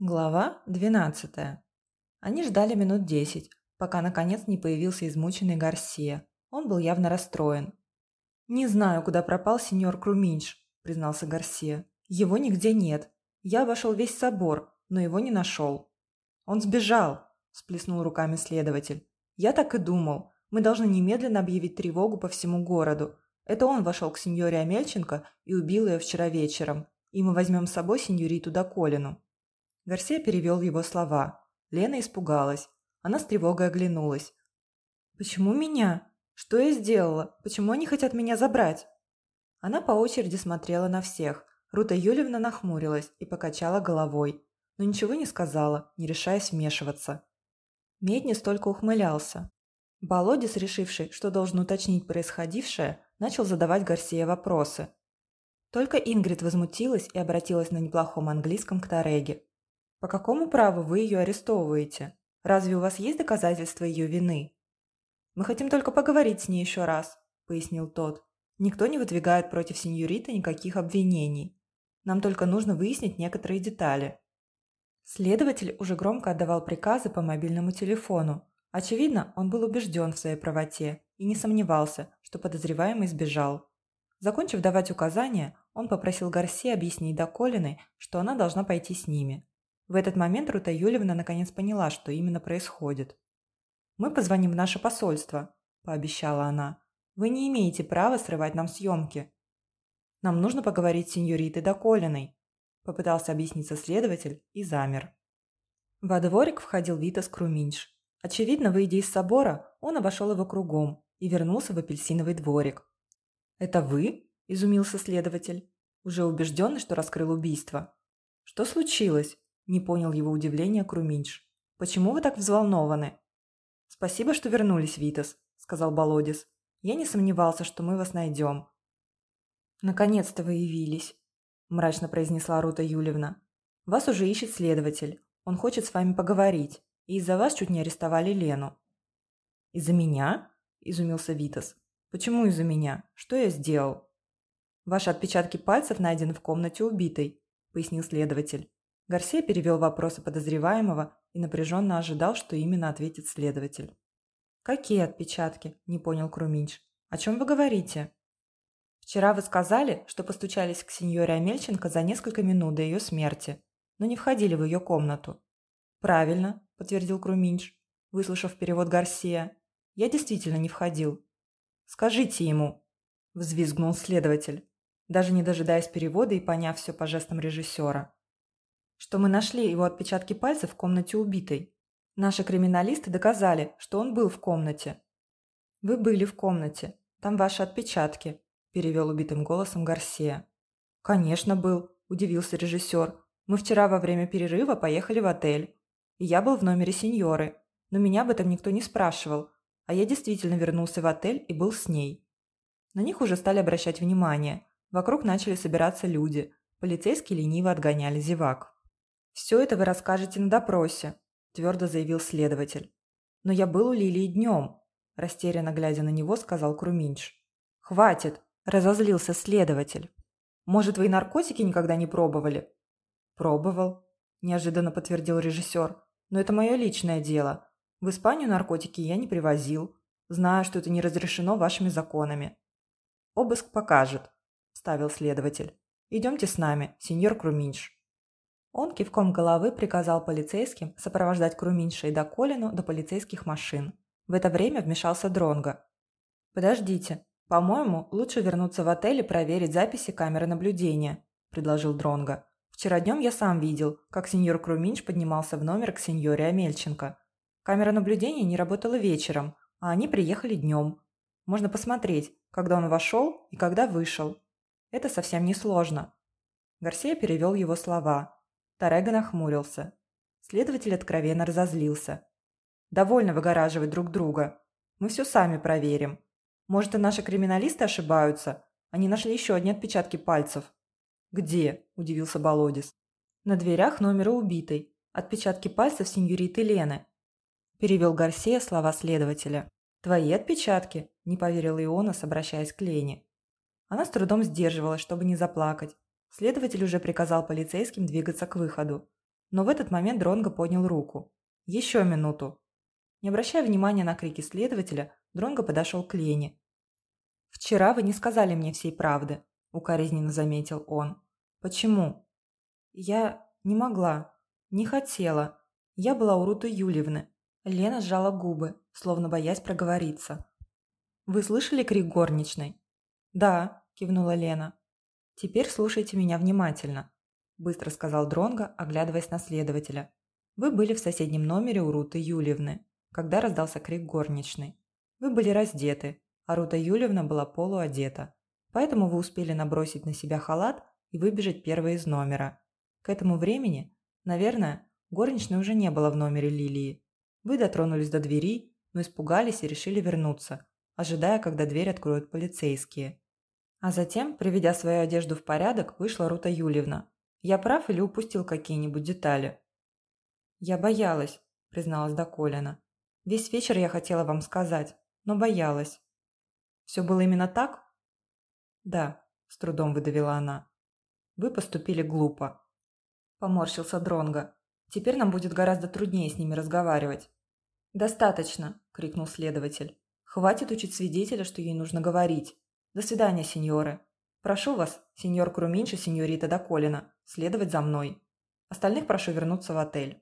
Глава 12. Они ждали минут десять, пока наконец не появился измученный Гарсия. Он был явно расстроен. «Не знаю, куда пропал сеньор Круминч», – признался Гарсия. «Его нигде нет. Я обошел весь собор, но его не нашел». «Он сбежал», – сплеснул руками следователь. «Я так и думал. Мы должны немедленно объявить тревогу по всему городу. Это он вошел к сеньоре Амельченко и убил ее вчера вечером. И мы возьмем с собой сеньориту Доколину». Гарсия перевел его слова. Лена испугалась. Она с тревогой оглянулась. «Почему меня? Что я сделала? Почему они хотят меня забрать?» Она по очереди смотрела на всех. Рута Юлевна нахмурилась и покачала головой, но ничего не сказала, не решаясь вмешиваться. Меднис только ухмылялся. Болодис, решивший, что должен уточнить происходившее, начал задавать Гарсия вопросы. Только Ингрид возмутилась и обратилась на неплохом английском к Тареге. По какому праву вы ее арестовываете? Разве у вас есть доказательства ее вины? Мы хотим только поговорить с ней еще раз, пояснил тот. Никто не выдвигает против сеньориты никаких обвинений. Нам только нужно выяснить некоторые детали. Следователь уже громко отдавал приказы по мобильному телефону. Очевидно, он был убежден в своей правоте и не сомневался, что подозреваемый сбежал. Закончив давать указания, он попросил Гарси объяснить Доколиной, что она должна пойти с ними. В этот момент Рута Юлевна наконец поняла, что именно происходит. «Мы позвоним в наше посольство», – пообещала она. «Вы не имеете права срывать нам съемки». «Нам нужно поговорить с сеньоритой Доколиной», – попытался объясниться следователь и замер. Во дворик входил Витас Круминш. Очевидно, выйдя из собора, он обошел его кругом и вернулся в апельсиновый дворик. «Это вы?» – изумился следователь, уже убежденный, что раскрыл убийство. «Что случилось?» Не понял его удивления Круминч. «Почему вы так взволнованы?» «Спасибо, что вернулись, Витас», — сказал Болодис. «Я не сомневался, что мы вас найдем». «Наконец-то вы явились», — мрачно произнесла Рута Юлевна. «Вас уже ищет следователь. Он хочет с вами поговорить. И из-за вас чуть не арестовали Лену». «Из-за меня?» – изумился Витас. «Почему из-за меня? Что я сделал?» «Ваши отпечатки пальцев найдены в комнате убитой», – пояснил следователь. Гарсия перевел вопросы подозреваемого и напряженно ожидал, что именно ответит следователь. «Какие отпечатки?» – не понял Круминч. «О чем вы говорите?» «Вчера вы сказали, что постучались к сеньоре Амельченко за несколько минут до ее смерти, но не входили в ее комнату». «Правильно», – подтвердил Круминч, выслушав перевод Гарсия. «Я действительно не входил». «Скажите ему», – взвизгнул следователь, даже не дожидаясь перевода и поняв все по жестам режиссера что мы нашли его отпечатки пальцев в комнате убитой. Наши криминалисты доказали, что он был в комнате. «Вы были в комнате. Там ваши отпечатки», – перевел убитым голосом Гарсия. «Конечно, был», – удивился режиссер. «Мы вчера во время перерыва поехали в отель. И я был в номере сеньоры. Но меня об этом никто не спрашивал. А я действительно вернулся в отель и был с ней». На них уже стали обращать внимание. Вокруг начали собираться люди. Полицейские лениво отгоняли зевак. «Все это вы расскажете на допросе», – твердо заявил следователь. «Но я был у Лилии днем», – растерянно глядя на него, сказал Круминч. «Хватит», – разозлился следователь. «Может, вы и наркотики никогда не пробовали?» «Пробовал», – неожиданно подтвердил режиссер. «Но это мое личное дело. В Испанию наркотики я не привозил. Знаю, что это не разрешено вашими законами». «Обыск покажет», – ставил следователь. «Идемте с нами, сеньор Круминч». Он кивком головы приказал полицейским сопровождать Круминша и Доколину до полицейских машин. В это время вмешался Дронго. «Подождите. По-моему, лучше вернуться в отель и проверить записи камеры наблюдения», – предложил Дронго. «Вчера днем я сам видел, как сеньор Круминч поднимался в номер к сеньоре Амельченко. Камера наблюдения не работала вечером, а они приехали днем. Можно посмотреть, когда он вошел и когда вышел. Это совсем не сложно». Гарсия перевел его слова – Тарега нахмурился. Следователь откровенно разозлился. «Довольно выгораживать друг друга. Мы все сами проверим. Может, и наши криминалисты ошибаются? Они нашли еще одни отпечатки пальцев». «Где?» – удивился Болодис. «На дверях номера убитой. Отпечатки пальцев сеньориты Лены». Перевел Гарсия слова следователя. «Твои отпечатки?» – не поверил Ионас, обращаясь к Лене. Она с трудом сдерживалась, чтобы не заплакать. Следователь уже приказал полицейским двигаться к выходу. Но в этот момент Дронго поднял руку. «Еще минуту!» Не обращая внимания на крики следователя, Дронго подошел к Лене. «Вчера вы не сказали мне всей правды», – укоризненно заметил он. «Почему?» «Я не могла, не хотела. Я была у Руты Юльевны». Лена сжала губы, словно боясь проговориться. «Вы слышали крик горничной?» «Да», – кивнула Лена. «Теперь слушайте меня внимательно», – быстро сказал Дронго, оглядываясь на следователя. «Вы были в соседнем номере у Руты Юльевны, когда раздался крик горничной. Вы были раздеты, а Рута Юльевна была полуодета. Поэтому вы успели набросить на себя халат и выбежать первой из номера. К этому времени, наверное, горничной уже не было в номере Лилии. Вы дотронулись до двери, но испугались и решили вернуться, ожидая, когда дверь откроют полицейские. А затем, приведя свою одежду в порядок, вышла Рута Юльевна. Я прав или упустил какие-нибудь детали? Я боялась, призналась Доколина. Весь вечер я хотела вам сказать, но боялась. Все было именно так? Да, с трудом выдавила она. Вы поступили глупо. Поморщился Дронго. Теперь нам будет гораздо труднее с ними разговаривать. «Достаточно!» – крикнул следователь. Хватит учить свидетеля, что ей нужно говорить. До свидания, сеньоры. Прошу вас, сеньор Круминш и сеньорита Доколина, следовать за мной. Остальных прошу вернуться в отель.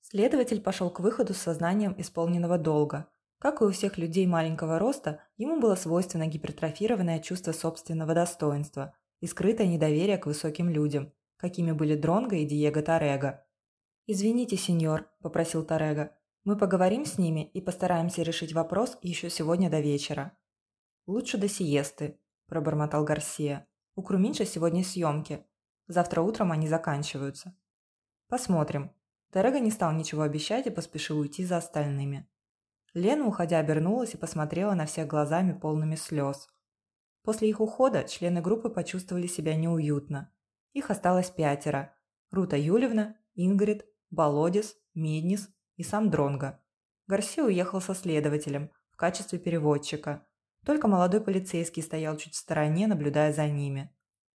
Следователь пошел к выходу с сознанием исполненного долга. Как и у всех людей маленького роста, ему было свойственно гипертрофированное чувство собственного достоинства и скрытое недоверие к высоким людям, какими были Дронго и Диего Тарега. «Извините, сеньор», – попросил Тарега, мы поговорим с ними и постараемся решить вопрос еще сегодня до вечера. Лучше до сиесты, пробормотал Гарсия. У Круминша сегодня съемки. Завтра утром они заканчиваются. Посмотрим. Терега не стал ничего обещать и поспешил уйти за остальными. Лена, уходя, обернулась и посмотрела на всех глазами полными слез. После их ухода члены группы почувствовали себя неуютно. Их осталось пятеро. Рута Юлевна, Ингрид, Болодис, Меднис и сам Дронго. Гарси уехал со следователем в качестве переводчика. Только молодой полицейский стоял чуть в стороне, наблюдая за ними.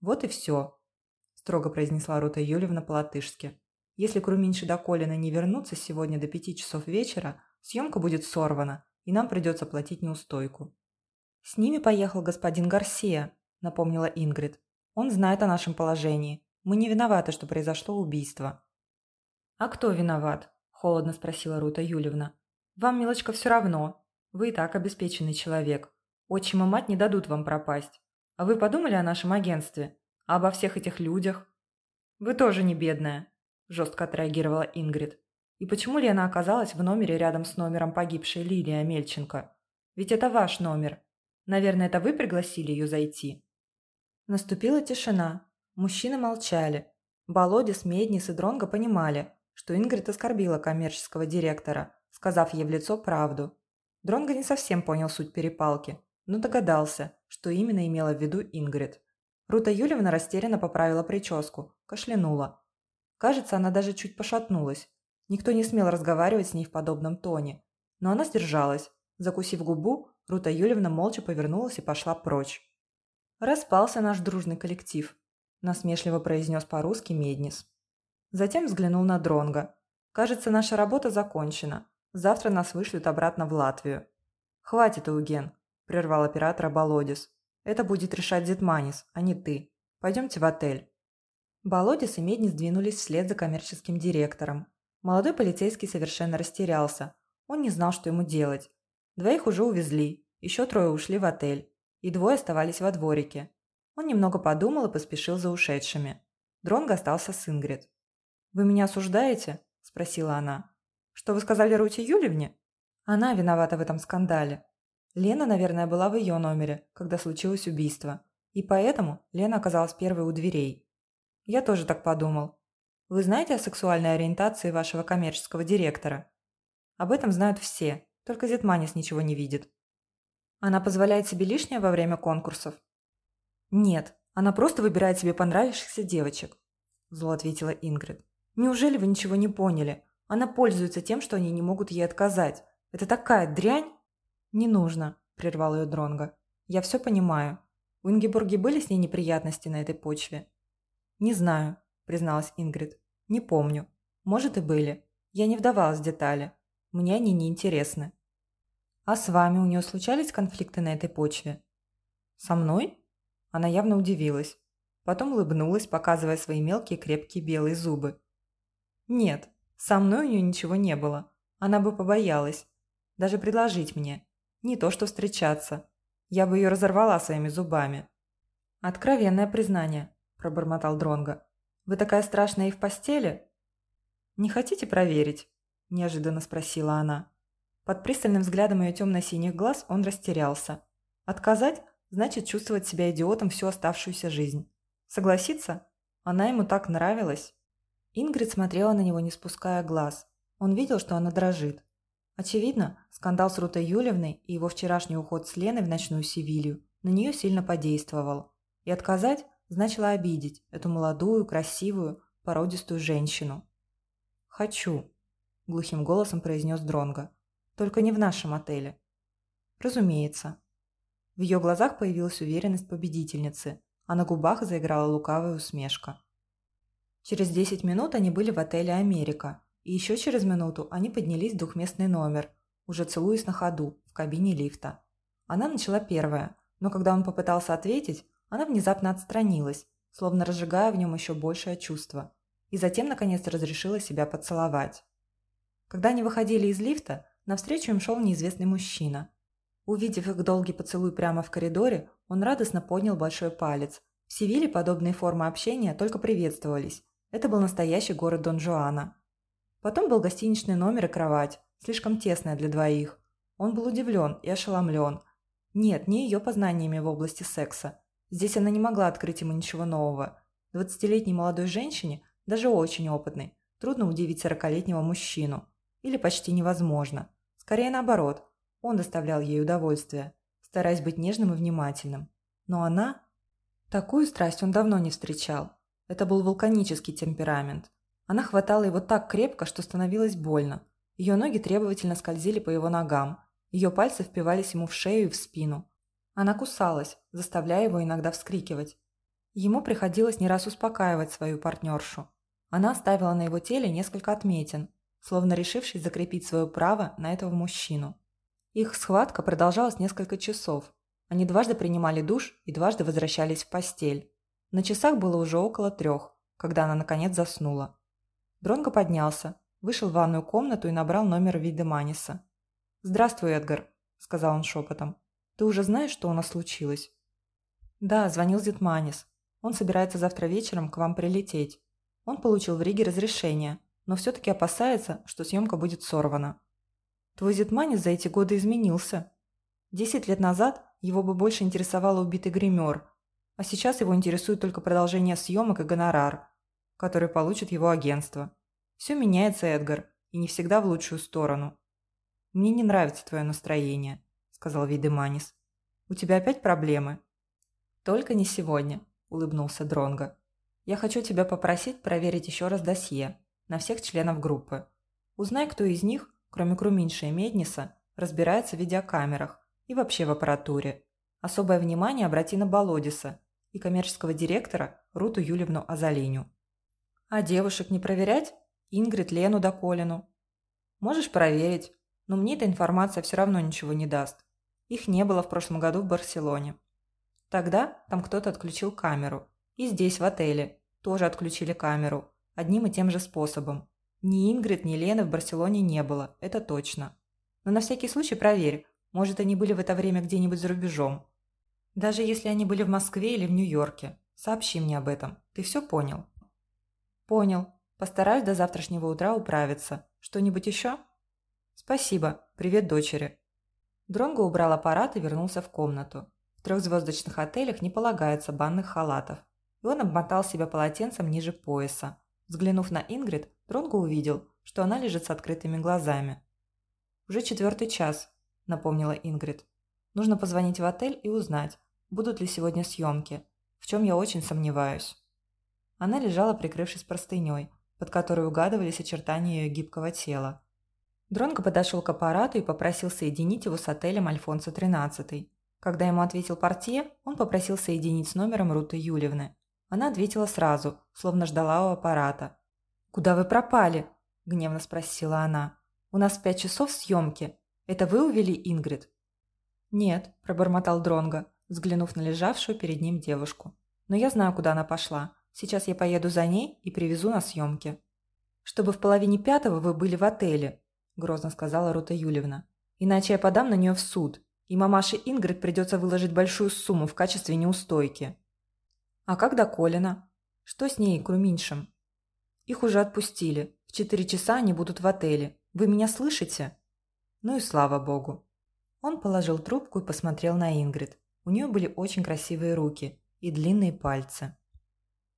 «Вот и все», – строго произнесла Рута Юльевна по-латышски. «Если Круминши до не вернутся сегодня до пяти часов вечера, съемка будет сорвана, и нам придется платить неустойку». «С ними поехал господин Гарсия», – напомнила Ингрид. «Он знает о нашем положении. Мы не виноваты, что произошло убийство». «А кто виноват?» холодно спросила Рута Юлевна. «Вам, милочка, все равно. Вы и так обеспеченный человек. Отчим и мать не дадут вам пропасть. А вы подумали о нашем агентстве? А обо всех этих людях?» «Вы тоже не бедная», – жестко отреагировала Ингрид. «И почему Лена оказалась в номере рядом с номером погибшей Лилии Амельченко? Ведь это ваш номер. Наверное, это вы пригласили ее зайти?» Наступила тишина. Мужчины молчали. Болодис, Меднис и Дронго понимали, что Ингрид оскорбила коммерческого директора, сказав ей в лицо правду. Дронго не совсем понял суть перепалки, но догадался, что именно имела в виду Ингрид. Рута Юльевна растерянно поправила прическу, кашлянула. Кажется, она даже чуть пошатнулась. Никто не смел разговаривать с ней в подобном тоне. Но она сдержалась. Закусив губу, Рута Юльевна молча повернулась и пошла прочь. «Распался наш дружный коллектив», – насмешливо произнес по-русски Меднис. Затем взглянул на Дронга. «Кажется, наша работа закончена. Завтра нас вышлют обратно в Латвию». «Хватит, Eugen», – прервал оператора Болодис. «Это будет решать Зетманис, а не ты. Пойдемте в отель». Болодис и Медни сдвинулись вслед за коммерческим директором. Молодой полицейский совершенно растерялся. Он не знал, что ему делать. Двоих уже увезли, еще трое ушли в отель, и двое оставались во дворике. Он немного подумал и поспешил за ушедшими. Дронго остался с Ингрид. «Вы меня осуждаете?» – спросила она. «Что вы сказали Руте Юлевне?» Она виновата в этом скандале. Лена, наверное, была в ее номере, когда случилось убийство. И поэтому Лена оказалась первой у дверей. Я тоже так подумал. Вы знаете о сексуальной ориентации вашего коммерческого директора? Об этом знают все, только Зетманис ничего не видит. Она позволяет себе лишнее во время конкурсов? Нет, она просто выбирает себе понравившихся девочек, зло ответила Ингрид. Неужели вы ничего не поняли? Она пользуется тем, что они не могут ей отказать. Это такая дрянь!» «Не нужно», – прервал ее Дронго. «Я все понимаю. У Ингеборги были с ней неприятности на этой почве?» «Не знаю», – призналась Ингрид. «Не помню. Может и были. Я не вдавалась в детали. Мне они не интересны. А с вами у нее случались конфликты на этой почве? Со мной? Она явно удивилась. Потом улыбнулась, показывая свои мелкие крепкие белые зубы. Нет, со мной у нее ничего не было. Она бы побоялась. Даже предложить мне. Не то что встречаться. Я бы ее разорвала своими зубами. Откровенное признание, пробормотал Дронго. Вы такая страшная и в постели? Не хотите проверить? Неожиданно спросила она. Под пристальным взглядом ее темно-синих глаз он растерялся. Отказать значит чувствовать себя идиотом всю оставшуюся жизнь. Согласиться? Она ему так нравилась. Ингрид смотрела на него, не спуская глаз. Он видел, что она дрожит. Очевидно, скандал с Рутой Юлевной и его вчерашний уход с Леной в ночную Севилью на нее сильно подействовал. И отказать значило обидеть эту молодую, красивую, породистую женщину. «Хочу», – глухим голосом произнес Дронго. «Только не в нашем отеле». «Разумеется». В ее глазах появилась уверенность победительницы, а на губах заиграла лукавая усмешка. Через 10 минут они были в отеле «Америка», и еще через минуту они поднялись в двухместный номер, уже целуясь на ходу, в кабине лифта. Она начала первая, но когда он попытался ответить, она внезапно отстранилась, словно разжигая в нем еще большее чувство, и затем, наконец, разрешила себя поцеловать. Когда они выходили из лифта, навстречу им шел неизвестный мужчина. Увидев их долгий поцелуй прямо в коридоре, он радостно поднял большой палец. В Севиле подобные формы общения только приветствовались. Это был настоящий город Дон Жуана. Потом был гостиничный номер и кровать, слишком тесная для двоих. Он был удивлен и ошеломлен. Нет, не ее познаниями в области секса. Здесь она не могла открыть ему ничего нового. Двадцатилетней молодой женщине, даже очень опытной, трудно удивить сорокалетнего мужчину. Или почти невозможно. Скорее наоборот, он доставлял ей удовольствие, стараясь быть нежным и внимательным. Но она... Такую страсть он давно не встречал. Это был вулканический темперамент. Она хватала его так крепко, что становилось больно. Ее ноги требовательно скользили по его ногам. Ее пальцы впивались ему в шею и в спину. Она кусалась, заставляя его иногда вскрикивать. Ему приходилось не раз успокаивать свою партнершу. Она оставила на его теле несколько отметин, словно решившись закрепить свое право на этого мужчину. Их схватка продолжалась несколько часов. Они дважды принимали душ и дважды возвращались в постель. На часах было уже около трех, когда она наконец заснула. Дронго поднялся, вышел в ванную комнату и набрал номер Видеманиса. «Здравствуй, Эдгар», – сказал он шепотом. «Ты уже знаешь, что у нас случилось?» «Да», – звонил Зитманис. «Он собирается завтра вечером к вам прилететь. Он получил в Риге разрешение, но все-таки опасается, что съемка будет сорвана. Твой Зитманис за эти годы изменился. Десять лет назад его бы больше интересовало убитый гример, а сейчас его интересует только продолжение съемок и гонорар который получит его агентство. Все меняется, Эдгар, и не всегда в лучшую сторону. «Мне не нравится твое настроение», – сказал Видеманис. «У тебя опять проблемы?» «Только не сегодня», – улыбнулся Дронго. «Я хочу тебя попросить проверить еще раз досье на всех членов группы. Узнай, кто из них, кроме Круминша и Медниса, разбирается в видеокамерах и вообще в аппаратуре. Особое внимание обрати на Болодиса и коммерческого директора Руту Юлевну Азалиню. А девушек не проверять? Ингрид, Лену да Колину. Можешь проверить, но мне эта информация все равно ничего не даст. Их не было в прошлом году в Барселоне. Тогда там кто-то отключил камеру. И здесь, в отеле, тоже отключили камеру. Одним и тем же способом. Ни Ингрид, ни Лены в Барселоне не было, это точно. Но на всякий случай проверь, может они были в это время где-нибудь за рубежом. Даже если они были в Москве или в Нью-Йорке. Сообщи мне об этом. Ты все понял? «Понял. Постараюсь до завтрашнего утра управиться. Что-нибудь еще?» «Спасибо. Привет дочери». Дронго убрал аппарат и вернулся в комнату. В трехзвездочных отелях не полагается банных халатов. И он обмотал себя полотенцем ниже пояса. Взглянув на Ингрид, Дронго увидел, что она лежит с открытыми глазами. «Уже четвертый час», – напомнила Ингрид. «Нужно позвонить в отель и узнать, будут ли сегодня съемки, в чем я очень сомневаюсь». Она лежала, прикрывшись простыней, под которой угадывались очертания ее гибкого тела. Дронго подошел к аппарату и попросил соединить его с отелем «Альфонсо-13». Когда ему ответил портье, он попросил соединить с номером Руты Юлевны. Она ответила сразу, словно ждала у аппарата. «Куда вы пропали?» – гневно спросила она. «У нас пять часов съемки. Это вы увели Ингрид?» «Нет», – пробормотал Дронго, взглянув на лежавшую перед ним девушку. «Но я знаю, куда она пошла. Сейчас я поеду за ней и привезу на съемки». «Чтобы в половине пятого вы были в отеле», – грозно сказала Рута Юлевна. «Иначе я подам на нее в суд, и мамаше Ингрид придется выложить большую сумму в качестве неустойки». «А как до Колина? Что с ней Круминшем?» «Их уже отпустили. В четыре часа они будут в отеле. Вы меня слышите?» «Ну и слава богу». Он положил трубку и посмотрел на Ингрид. У нее были очень красивые руки и длинные пальцы.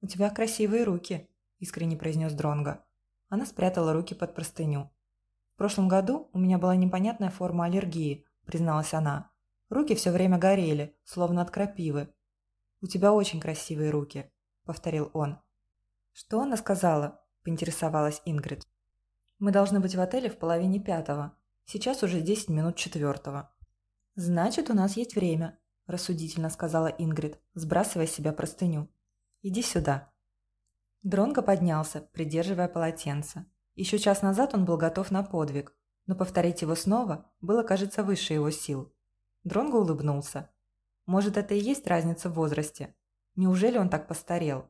«У тебя красивые руки», – искренне произнес Дронго. Она спрятала руки под простыню. «В прошлом году у меня была непонятная форма аллергии», – призналась она. «Руки все время горели, словно от крапивы». «У тебя очень красивые руки», – повторил он. «Что она сказала?» – поинтересовалась Ингрид. «Мы должны быть в отеле в половине пятого. Сейчас уже десять минут четвертого». «Значит, у нас есть время», – рассудительно сказала Ингрид, сбрасывая с себя простыню. «Иди сюда». Дронго поднялся, придерживая полотенце. Еще час назад он был готов на подвиг, но повторить его снова было, кажется, выше его сил. Дронго улыбнулся. Может, это и есть разница в возрасте? Неужели он так постарел?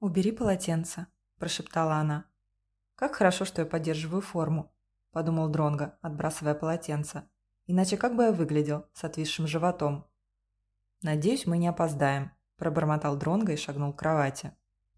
«Убери полотенце», – прошептала она. «Как хорошо, что я поддерживаю форму», – подумал Дронго, отбрасывая полотенце. «Иначе как бы я выглядел с отвисшим животом?» «Надеюсь, мы не опоздаем», – пробормотал Дронго и шагнул к кровати.